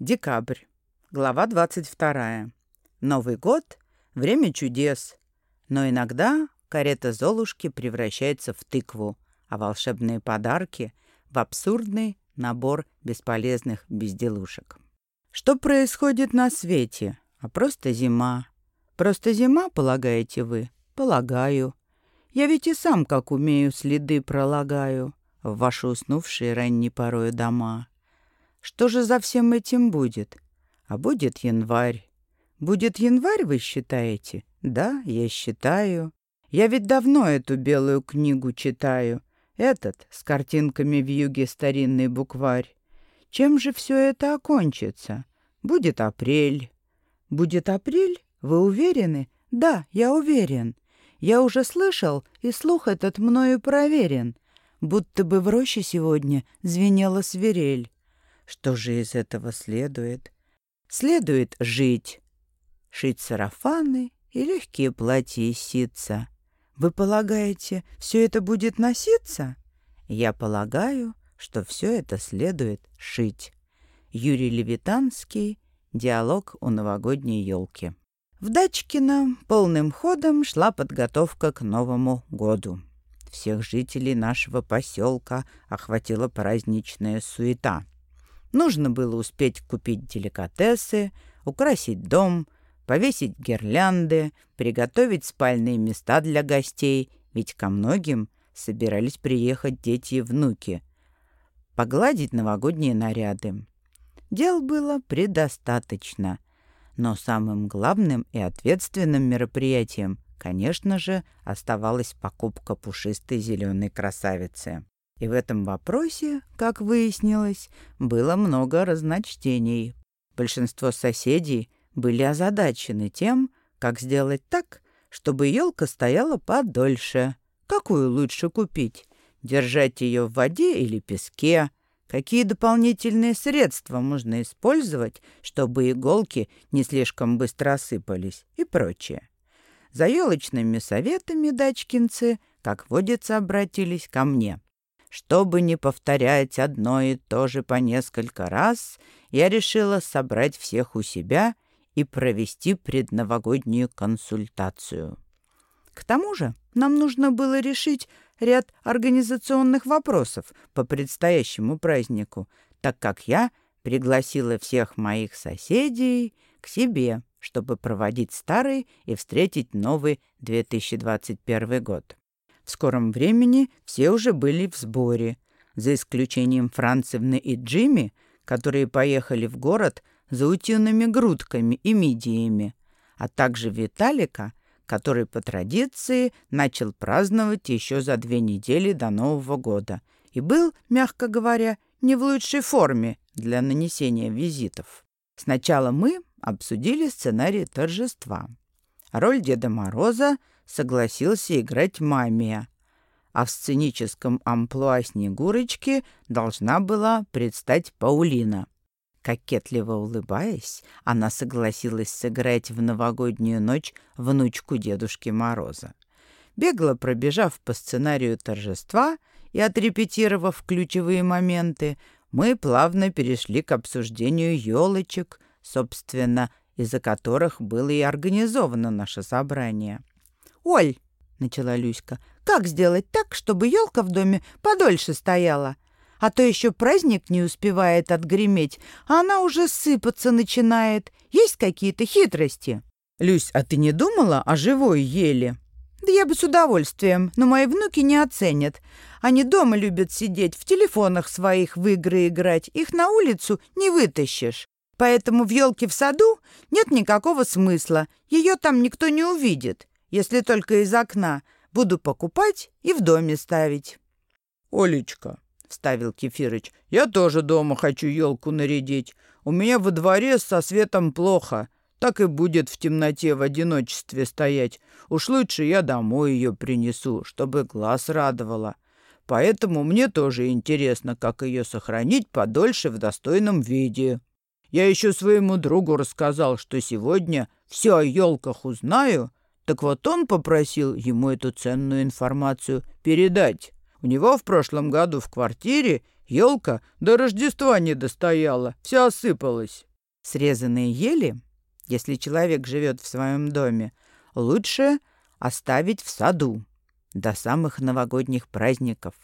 Декабрь. Глава 22. Новый год — время чудес. Но иногда карета Золушки превращается в тыкву, а волшебные подарки — в абсурдный набор бесполезных безделушек. Что происходит на свете? А просто зима. Просто зима, полагаете вы? Полагаю. Я ведь и сам, как умею, следы пролагаю в ваши уснувшие ранней порою дома. Что же за всем этим будет? А будет январь. Будет январь, вы считаете? Да, я считаю. Я ведь давно эту белую книгу читаю. Этот с картинками в юге старинный букварь. Чем же все это окончится? Будет апрель. Будет апрель? Вы уверены? Да, я уверен. Я уже слышал, и слух этот мною проверен. Будто бы в роще сегодня звенела свирель. Что же из этого следует? Следует жить. Шить сарафаны и легкие платья из ситца. Вы полагаете, все это будет носиться? Я полагаю, что все это следует шить. Юрий Левитанский. Диалог у новогодней елки. В Дачкино полным ходом шла подготовка к Новому году. Всех жителей нашего поселка охватила праздничная суета. Нужно было успеть купить деликатесы, украсить дом, повесить гирлянды, приготовить спальные места для гостей, ведь ко многим собирались приехать дети и внуки, погладить новогодние наряды. Дел было предостаточно, но самым главным и ответственным мероприятием, конечно же, оставалась покупка пушистой зеленой красавицы. И в этом вопросе, как выяснилось, было много разночтений. Большинство соседей были озадачены тем, как сделать так, чтобы елка стояла подольше. Какую лучше купить? Держать ее в воде или песке? Какие дополнительные средства можно использовать, чтобы иголки не слишком быстро осыпались и прочее. За елочными советами дачкинцы, как водится, обратились ко мне. Чтобы не повторять одно и то же по несколько раз, я решила собрать всех у себя и провести предновогоднюю консультацию. К тому же нам нужно было решить ряд организационных вопросов по предстоящему празднику, так как я пригласила всех моих соседей к себе, чтобы проводить старый и встретить новый 2021 год. В скором времени все уже были в сборе, за исключением Францевны и Джимми, которые поехали в город за утиными грудками и мидиями, а также Виталика, который по традиции начал праздновать еще за две недели до Нового года и был, мягко говоря, не в лучшей форме для нанесения визитов. Сначала мы обсудили сценарий торжества. Роль Деда Мороза согласился играть Мамия, а в сценическом амплуа Снегурочки должна была предстать Паулина — Кокетливо улыбаясь, она согласилась сыграть в новогоднюю ночь внучку Дедушки Мороза. Бегло пробежав по сценарию торжества и отрепетировав ключевые моменты, мы плавно перешли к обсуждению елочек, собственно, из-за которых было и организовано наше собрание. «Оль!» — начала Люська. «Как сделать так, чтобы елка в доме подольше стояла?» а то еще праздник не успевает отгреметь, а она уже сыпаться начинает. Есть какие-то хитрости?» «Люсь, а ты не думала о живой еле?» «Да я бы с удовольствием, но мои внуки не оценят. Они дома любят сидеть, в телефонах своих в игры играть. Их на улицу не вытащишь. Поэтому в елке в саду нет никакого смысла. Ее там никто не увидит, если только из окна. Буду покупать и в доме ставить». «Олечка, — вставил Кефирыч. «Я тоже дома хочу елку нарядить. У меня во дворе со светом плохо. Так и будет в темноте в одиночестве стоять. Уж лучше я домой ее принесу, чтобы глаз радовала. Поэтому мне тоже интересно, как ее сохранить подольше в достойном виде. Я еще своему другу рассказал, что сегодня все о елках узнаю, так вот он попросил ему эту ценную информацию передать». У него в прошлом году в квартире елка до Рождества не достояла, вся осыпалась. Срезанные ели, если человек живет в своем доме, лучше оставить в саду до самых новогодних праздников.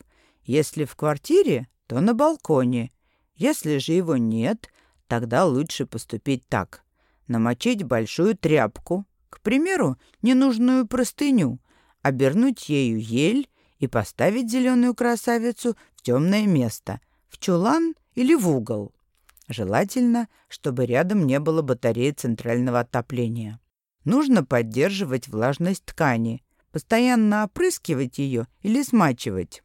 Если в квартире, то на балконе. Если же его нет, тогда лучше поступить так. Намочить большую тряпку, к примеру, ненужную простыню, обернуть ею ель и поставить зеленую красавицу в темное место, в чулан или в угол. Желательно, чтобы рядом не было батареи центрального отопления. Нужно поддерживать влажность ткани, постоянно опрыскивать ее или смачивать.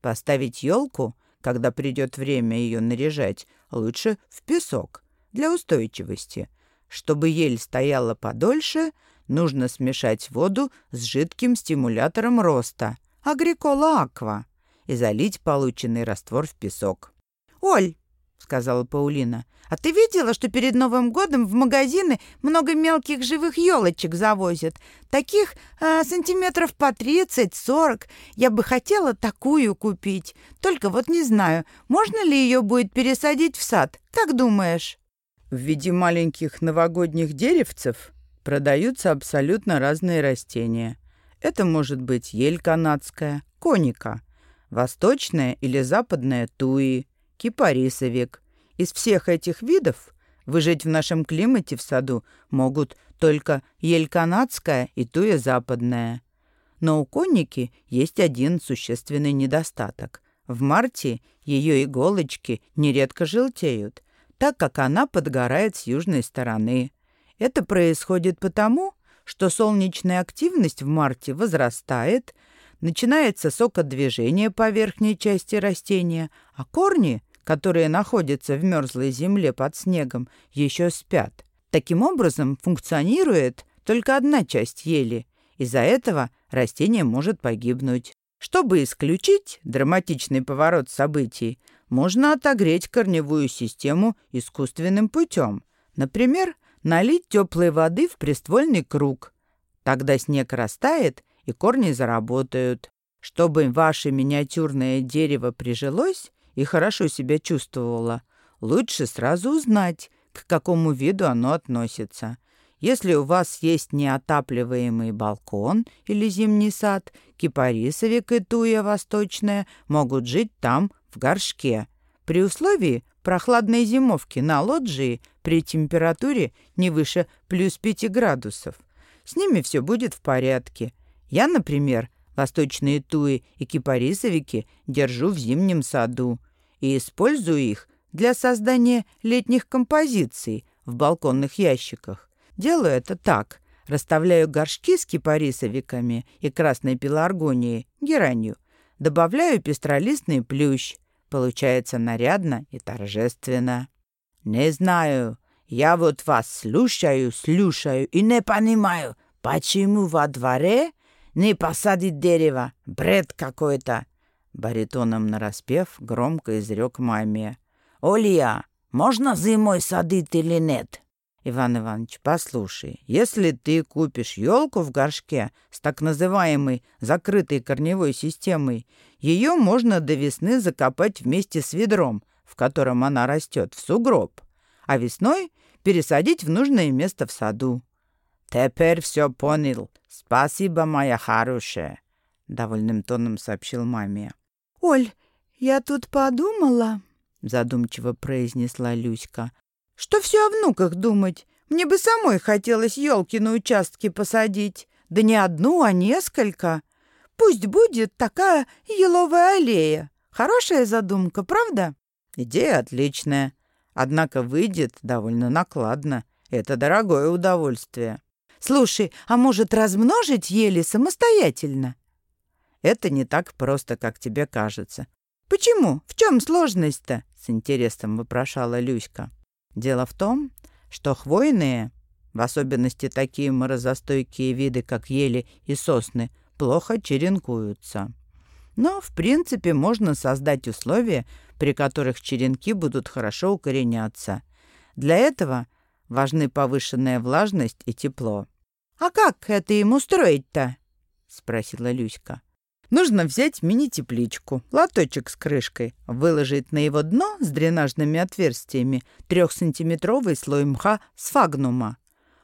Поставить елку, когда придет время ее наряжать, лучше в песок для устойчивости. Чтобы ель стояла подольше, нужно смешать воду с жидким стимулятором роста – агрикола аква и залить полученный раствор в песок. «Оль, — сказала Паулина. «А ты видела, что перед Новым годом в магазины много мелких живых елочек завозят? Таких э, сантиметров по 30-40. Я бы хотела такую купить. Только вот не знаю, можно ли ее будет пересадить в сад? Как думаешь?» В виде маленьких новогодних деревцев продаются абсолютно разные растения. Это может быть ель канадская, коника, восточная или западная туи, кипарисовик. Из всех этих видов выжить в нашем климате в саду могут только ель канадская и туя западная. Но у конники есть один существенный недостаток. В марте ее иголочки нередко желтеют, так как она подгорает с южной стороны. Это происходит потому, что солнечная активность в марте возрастает, начинается сокодвижение по верхней части растения, а корни которые находятся в мерзлой земле под снегом, еще спят. Таким образом, функционирует только одна часть ели. Из-за этого растение может погибнуть. Чтобы исключить драматичный поворот событий, можно отогреть корневую систему искусственным путем. Например, налить теплой воды в приствольный круг. Тогда снег растает, и корни заработают. Чтобы ваше миниатюрное дерево прижилось, и хорошо себя чувствовала, лучше сразу узнать, к какому виду оно относится. Если у вас есть неотапливаемый балкон или зимний сад, кипарисовик и туя восточная могут жить там в горшке. При условии прохладной зимовки на лоджии при температуре не выше плюс 5 градусов. С ними все будет в порядке. Я, например, восточные туи и кипарисовики держу в зимнем саду и использую их для создания летних композиций в балконных ящиках. Делаю это так. Расставляю горшки с кипарисовиками и красной пеларгонией, геранью. Добавляю пестролистный плющ. Получается нарядно и торжественно. «Не знаю. Я вот вас слушаю, слушаю и не понимаю, почему во дворе не посадить дерево? Бред какой-то!» Баритоном нараспев громко изрек маме. «Олья, можно зимой садить или нет?» «Иван Иванович, послушай, если ты купишь елку в горшке с так называемой закрытой корневой системой, ее можно до весны закопать вместе с ведром, в котором она растет, в сугроб, а весной пересадить в нужное место в саду». «Теперь все понял. Спасибо, моя хорошая», — довольным тоном сообщил маме. «Оль, я тут подумала», — задумчиво произнесла Люська, «что все о внуках думать. Мне бы самой хотелось елки на участке посадить. Да не одну, а несколько. Пусть будет такая еловая аллея. Хорошая задумка, правда?» «Идея отличная. Однако выйдет довольно накладно. Это дорогое удовольствие». «Слушай, а может размножить ели самостоятельно?» Это не так просто, как тебе кажется. Почему? В чем сложность-то? С интересом вопрошала Люська. Дело в том, что хвойные, в особенности такие морозостойкие виды, как ели и сосны, плохо черенкуются. Но, в принципе, можно создать условия, при которых черенки будут хорошо укореняться. Для этого важны повышенная влажность и тепло. «А как это им устроить-то?» — спросила Люська. Нужно взять мини-тепличку, лоточек с крышкой, выложить на его дно с дренажными отверстиями трехсантиметровый слой мха сфагнума.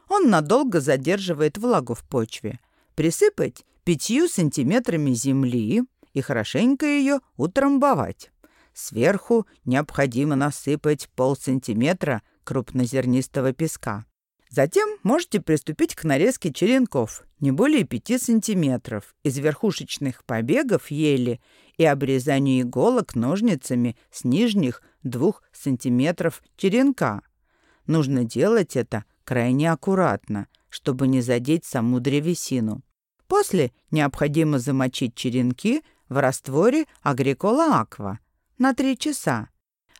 Он надолго задерживает влагу в почве. Присыпать пятью сантиметрами земли и хорошенько ее утрамбовать. Сверху необходимо насыпать полсантиметра крупнозернистого песка. Затем можете приступить к нарезке черенков не более 5 сантиметров из верхушечных побегов ели и обрезанию иголок ножницами с нижних 2 сантиметров черенка. Нужно делать это крайне аккуратно, чтобы не задеть саму древесину. После необходимо замочить черенки в растворе агрикола аква на 3 часа.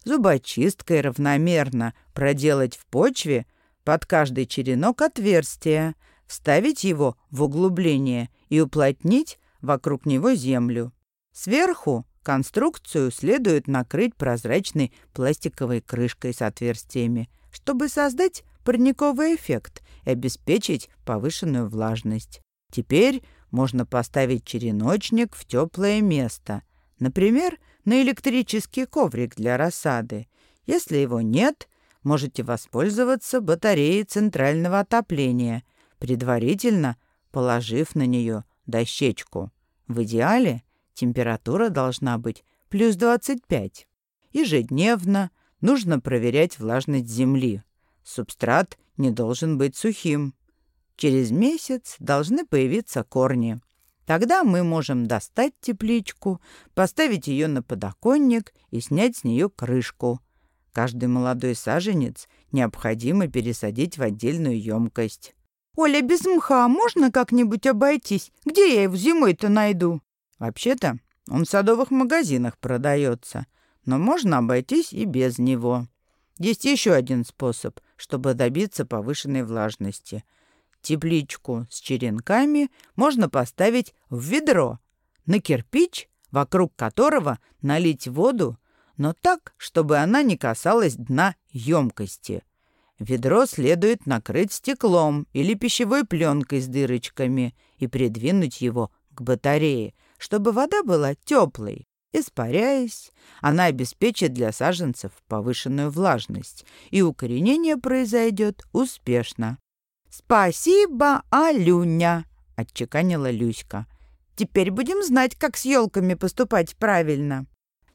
Зубочисткой равномерно проделать в почве под каждый черенок отверстие, вставить его в углубление и уплотнить вокруг него землю. Сверху конструкцию следует накрыть прозрачной пластиковой крышкой с отверстиями, чтобы создать парниковый эффект и обеспечить повышенную влажность. Теперь можно поставить череночник в теплое место, например, на электрический коврик для рассады. Если его нет, можете воспользоваться батареей центрального отопления, предварительно положив на нее дощечку. В идеале температура должна быть плюс 25. Ежедневно нужно проверять влажность земли. Субстрат не должен быть сухим. Через месяц должны появиться корни. Тогда мы можем достать тепличку, поставить ее на подоконник и снять с нее крышку – Каждый молодой саженец необходимо пересадить в отдельную емкость. «Оля, без мха можно как-нибудь обойтись? Где я его зимой-то найду?» «Вообще-то он в садовых магазинах продается, но можно обойтись и без него. Есть еще один способ, чтобы добиться повышенной влажности. Тепличку с черенками можно поставить в ведро, на кирпич, вокруг которого налить воду но так, чтобы она не касалась дна емкости. Ведро следует накрыть стеклом или пищевой пленкой с дырочками и придвинуть его к батарее, чтобы вода была теплой. Испаряясь, она обеспечит для саженцев повышенную влажность, и укоренение произойдет успешно. «Спасибо, Алюня!» — отчеканила Люська. «Теперь будем знать, как с елками поступать правильно».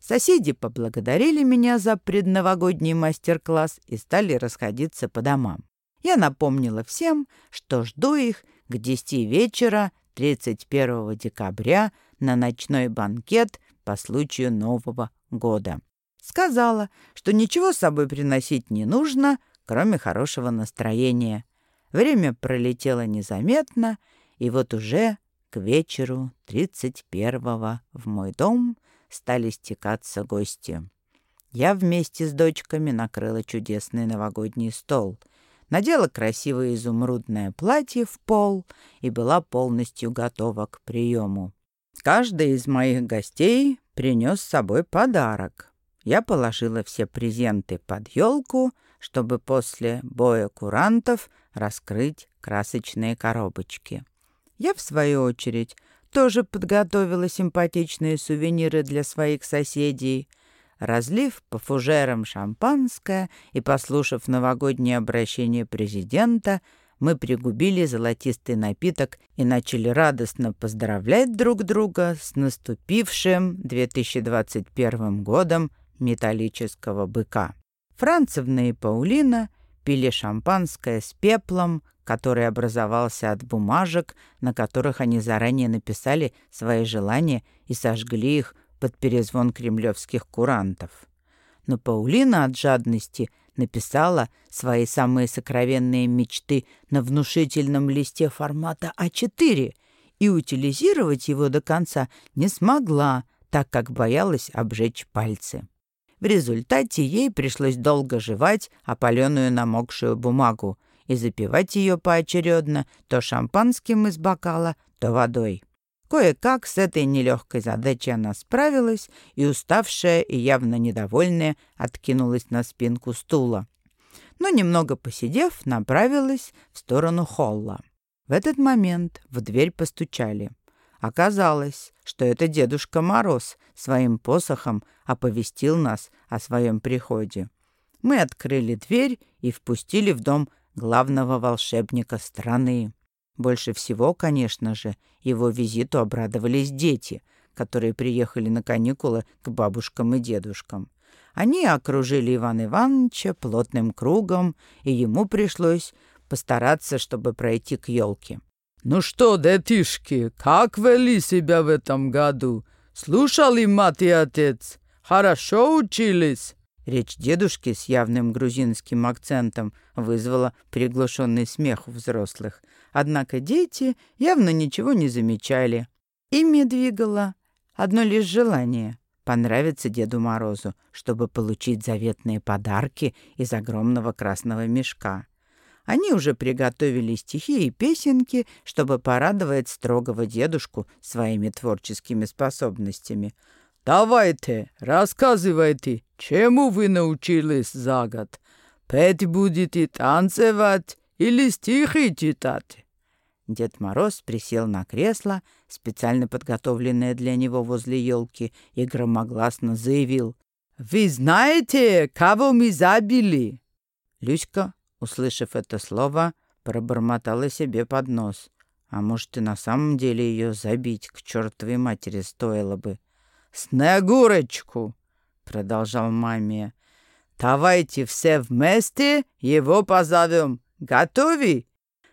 Соседи поблагодарили меня за предновогодний мастер-класс и стали расходиться по домам. Я напомнила всем, что жду их к 10 вечера 31 декабря на ночной банкет по случаю Нового года. Сказала, что ничего с собой приносить не нужно, кроме хорошего настроения. Время пролетело незаметно, и вот уже к вечеру 31 в мой дом стали стекаться гости. Я вместе с дочками накрыла чудесный новогодний стол, надела красивое изумрудное платье в пол и была полностью готова к приему. Каждый из моих гостей принес с собой подарок. Я положила все презенты под елку, чтобы после боя курантов раскрыть красочные коробочки. Я, в свою очередь, тоже подготовила симпатичные сувениры для своих соседей. Разлив по фужерам шампанское и послушав новогоднее обращение президента, мы пригубили золотистый напиток и начали радостно поздравлять друг друга с наступившим 2021 годом металлического быка. Францевна и Паулина пили шампанское с пеплом, который образовался от бумажек, на которых они заранее написали свои желания и сожгли их под перезвон кремлевских курантов. Но Паулина от жадности написала свои самые сокровенные мечты на внушительном листе формата А4 и утилизировать его до конца не смогла, так как боялась обжечь пальцы. В результате ей пришлось долго жевать опаленную намокшую бумагу, и запивать ее поочередно то шампанским из бокала, то водой. Кое-как с этой нелегкой задачей она справилась, и уставшая и явно недовольная откинулась на спинку стула. Но немного посидев, направилась в сторону холла. В этот момент в дверь постучали. Оказалось, что это Дедушка Мороз своим посохом оповестил нас о своем приходе. Мы открыли дверь и впустили в дом главного волшебника страны. Больше всего, конечно же, его визиту обрадовались дети, которые приехали на каникулы к бабушкам и дедушкам. Они окружили Ивана Ивановича плотным кругом, и ему пришлось постараться, чтобы пройти к елке. «Ну что, детишки, как вели себя в этом году? Слушали мать и отец? Хорошо учились?» Речь дедушки с явным грузинским акцентом вызвала приглушенный смех у взрослых. Однако дети явно ничего не замечали. Ими двигало одно лишь желание — понравиться Деду Морозу, чтобы получить заветные подарки из огромного красного мешка. Они уже приготовили стихи и песенки, чтобы порадовать строгого дедушку своими творческими способностями — Давайте, рассказывайте, чему вы научились за год? Петь будете танцевать или стихи читать?» Дед Мороз присел на кресло, специально подготовленное для него возле елки, и громогласно заявил. «Вы знаете, кого мы забили?» Люська, услышав это слово, пробормотала себе под нос. А может, и на самом деле ее забить к чертовой матери стоило бы. Снегурочку, продолжал маме. Давайте все вместе его позовем. Готовы?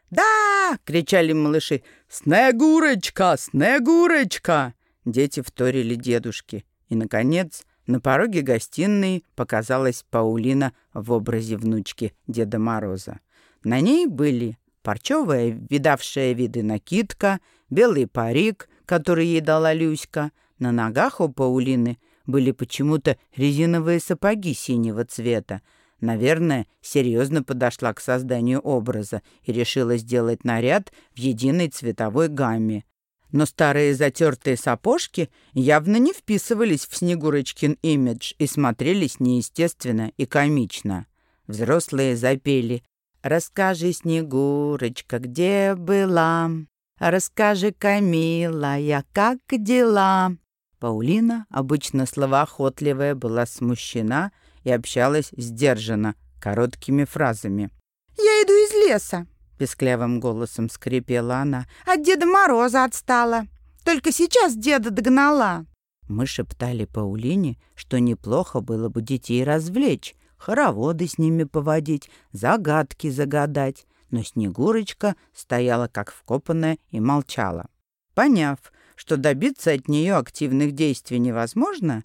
Да! кричали малыши. Снегурочка, Снегурочка! Дети вторили дедушке. И, наконец, на пороге гостиной показалась Паулина в образе внучки Деда Мороза. На ней были парчевая, видавшая виды накидка, белый парик, который ей дала Люська — на ногах у Паулины были почему-то резиновые сапоги синего цвета. Наверное, серьезно подошла к созданию образа и решила сделать наряд в единой цветовой гамме. Но старые затертые сапожки явно не вписывались в Снегурочкин имидж и смотрелись неестественно и комично. Взрослые запели «Расскажи, Снегурочка, где была? Расскажи, Камилая, как дела?» Паулина, обычно словоохотливая, была смущена и общалась сдержанно, короткими фразами. «Я иду из леса», — песклявым голосом скрипела она. «От Деда Мороза отстала. Только сейчас деда догнала». Мы шептали Паулине, что неплохо было бы детей развлечь, хороводы с ними поводить, загадки загадать. Но Снегурочка стояла как вкопанная и молчала. Поняв, что добиться от нее активных действий невозможно,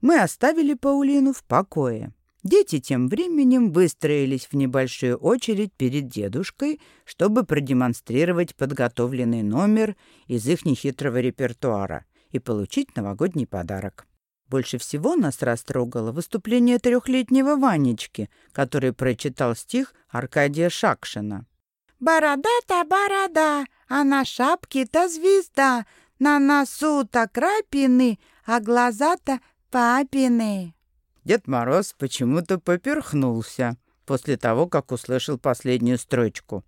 мы оставили Паулину в покое. Дети тем временем выстроились в небольшую очередь перед дедушкой, чтобы продемонстрировать подготовленный номер из их нехитрого репертуара и получить новогодний подарок. Больше всего нас растрогало выступление трехлетнего Ванечки, который прочитал стих Аркадия Шакшина. «Борода-то борода, а на шапке-то звезда, на носу-то крапины, а глаза-то папины. Дед Мороз почему-то поперхнулся после того, как услышал последнюю строчку.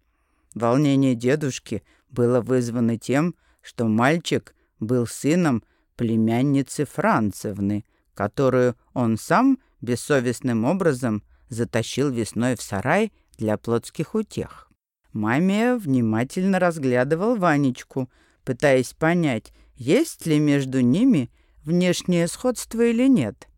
Волнение дедушки было вызвано тем, что мальчик был сыном племянницы Францевны, которую он сам бессовестным образом затащил весной в сарай для плотских утех. Маме внимательно разглядывал Ванечку, пытаясь понять, есть ли между ними внешнее сходство или нет.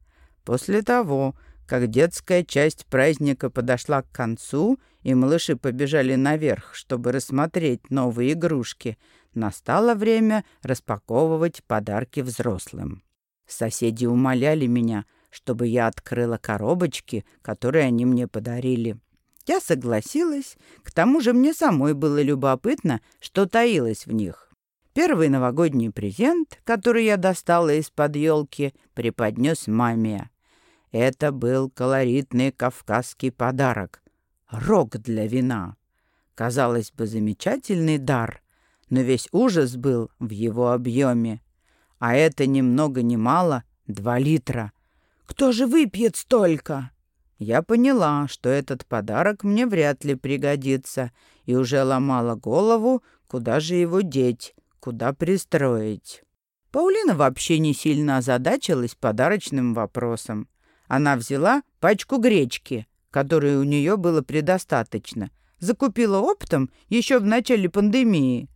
После того, как детская часть праздника подошла к концу, и малыши побежали наверх, чтобы рассмотреть новые игрушки, настало время распаковывать подарки взрослым. Соседи умоляли меня, чтобы я открыла коробочки, которые они мне подарили. Я согласилась, к тому же мне самой было любопытно, что таилось в них. Первый новогодний презент, который я достала из-под елки, преподнес маме. Это был колоритный кавказский подарок — рог для вина. Казалось бы, замечательный дар, но весь ужас был в его объеме. А это ни много ни мало — два литра. Кто же выпьет столько? Я поняла, что этот подарок мне вряд ли пригодится, и уже ломала голову, куда же его деть, куда пристроить. Паулина вообще не сильно озадачилась подарочным вопросом. Она взяла пачку гречки, которой у нее было предостаточно, закупила оптом еще в начале пандемии,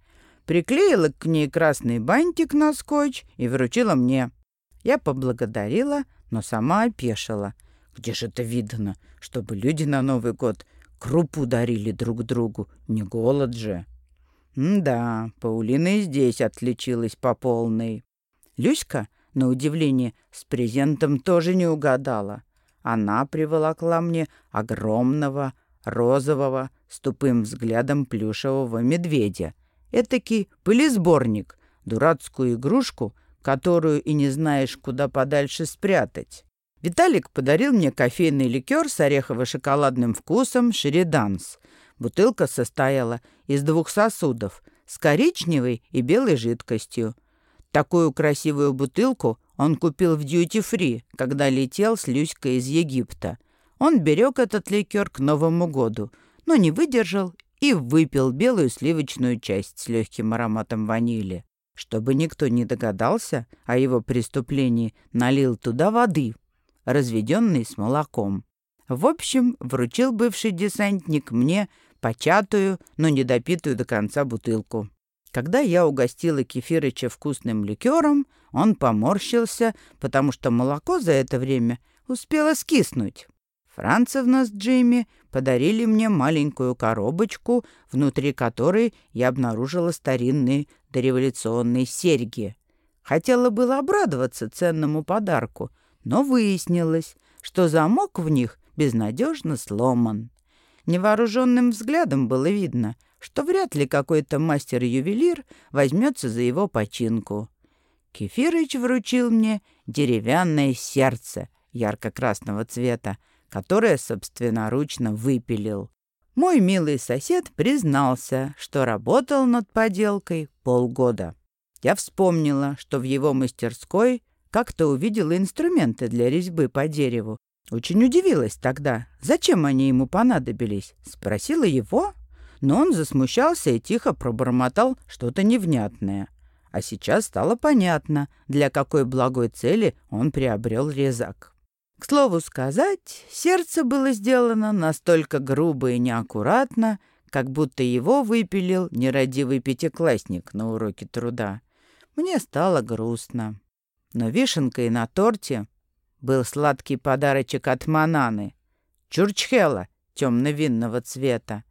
приклеила к ней красный бантик на скотч и вручила мне. Я поблагодарила, но сама опешила. Где же это видно, чтобы люди на Новый год крупу дарили друг другу? Не голод же. Да, Паулина и здесь отличилась по полной. Люська, на удивление, с презентом тоже не угадала. Она приволокла мне огромного, розового, с тупым взглядом плюшевого медведя. Этакий пылесборник, дурацкую игрушку, которую и не знаешь, куда подальше спрятать. Виталик подарил мне кофейный ликер с орехово-шоколадным вкусом «Шериданс». Бутылка состояла из двух сосудов с коричневой и белой жидкостью. Такую красивую бутылку он купил в дьюти-фри, когда летел с Люськой из Египта. Он берег этот ликер к Новому году, но не выдержал и выпил белую сливочную часть с легким ароматом ванили. Чтобы никто не догадался о его преступлении, налил туда воды, разведенной с молоком. В общем, вручил бывший десантник мне початую, но недопитую до конца бутылку. Когда я угостила Кефирыча вкусным ликером, он поморщился, потому что молоко за это время успело скиснуть. Францевна с Джимми подарили мне маленькую коробочку, внутри которой я обнаружила старинные дореволюционные серьги. Хотела было обрадоваться ценному подарку, но выяснилось, что замок в них безнадежно сломан. Невооруженным взглядом было видно, что вряд ли какой-то мастер-ювелир возьмется за его починку. Кефирыч вручил мне деревянное сердце ярко-красного цвета, которое собственноручно выпилил. Мой милый сосед признался, что работал над поделкой полгода. Я вспомнила, что в его мастерской как-то увидела инструменты для резьбы по дереву. Очень удивилась тогда, зачем они ему понадобились. Спросила его, но он засмущался и тихо пробормотал что-то невнятное. А сейчас стало понятно, для какой благой цели он приобрел резак. К слову сказать, сердце было сделано настолько грубо и неаккуратно, как будто его выпилил нерадивый пятиклассник на уроке труда. Мне стало грустно. Но вишенкой на торте был сладкий подарочек от Мананы. Чурчхела темно-винного цвета.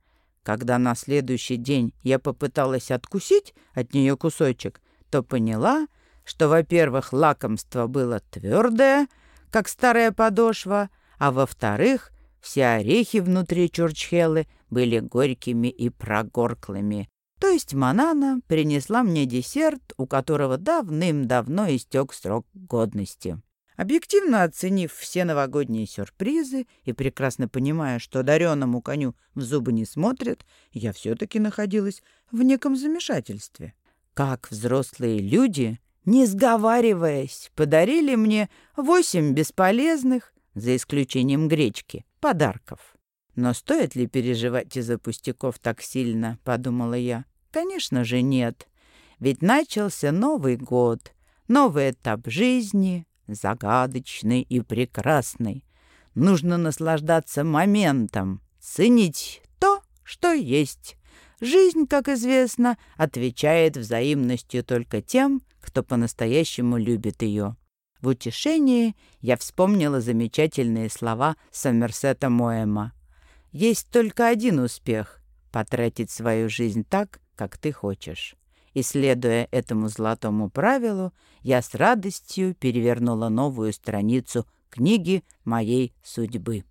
Когда на следующий день я попыталась откусить от нее кусочек, то поняла, что, во-первых, лакомство было твердое, как старая подошва, а во-вторых, все орехи внутри чурчхелы были горькими и прогорклыми. То есть Манана принесла мне десерт, у которого давным-давно истек срок годности. Объективно оценив все новогодние сюрпризы и прекрасно понимая, что дареному коню в зубы не смотрят, я все-таки находилась в неком замешательстве. Как взрослые люди не сговариваясь, подарили мне восемь бесполезных, за исключением гречки, подарков. Но стоит ли переживать из-за пустяков так сильно, подумала я. Конечно же нет. Ведь начался Новый год, новый этап жизни, загадочный и прекрасный. Нужно наслаждаться моментом, ценить то, что есть. Жизнь, как известно, отвечает взаимностью только тем, кто по-настоящему любит ее. В утешении я вспомнила замечательные слова Сомерсета Моэма. «Есть только один успех — потратить свою жизнь так, как ты хочешь». И, следуя этому золотому правилу, я с радостью перевернула новую страницу книги моей судьбы.